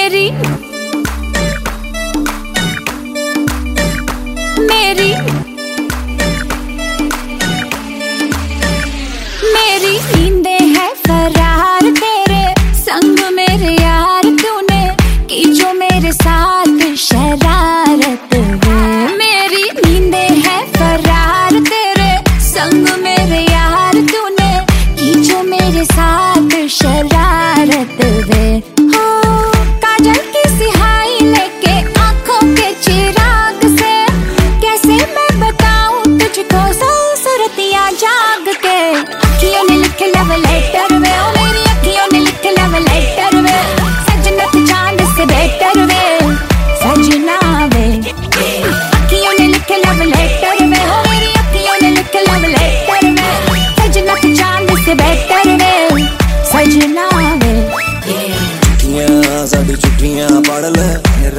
मेरी मेरी मेरी नींदे है फरार तेरे संग मेरे यार तूने, की जो मेरे साथ साडी चिट्ठियाँ पढ़ ले फिर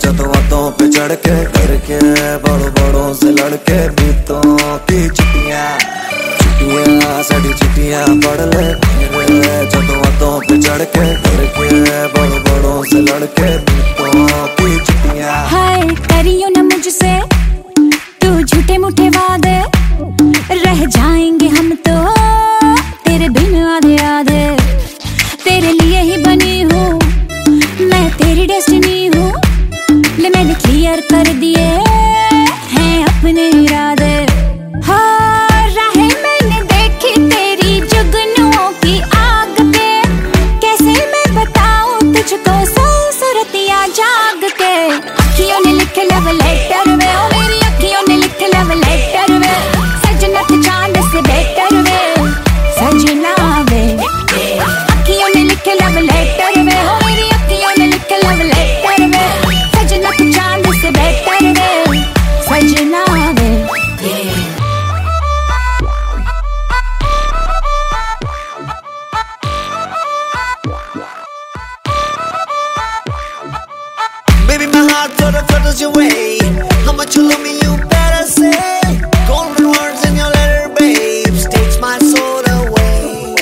जतों बातों पे चढ़ के करके बड़ों बड़ों से लड़के बीतों की चिट्ठियाँ चिट्ठियाँ साडी पढ़ ले फिर जतों बातों पे चढ़ के करके बड़ों बड़ों से लड़के बीतों की चिट्ठियाँ मुझसे तेरी डेस्टिनी हूँ। ले मैंने क्लियर कर दिए Total throttles your way. How much you love me you better say. Golden words in your letter babe, Takes my soul away.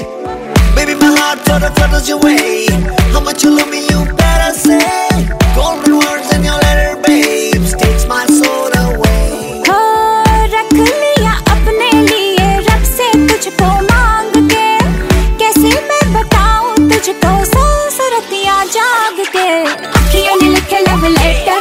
Baby my heart total throttles your way. How much you love me you better say. Golden words in your letter babe, Takes my soul away. रख लिया अपने लिए रब से तुझको मांग के। कैसे मैं बताऊं तुझको सौ सरतियां जाग के। अखियों ने लिखे लव लेटर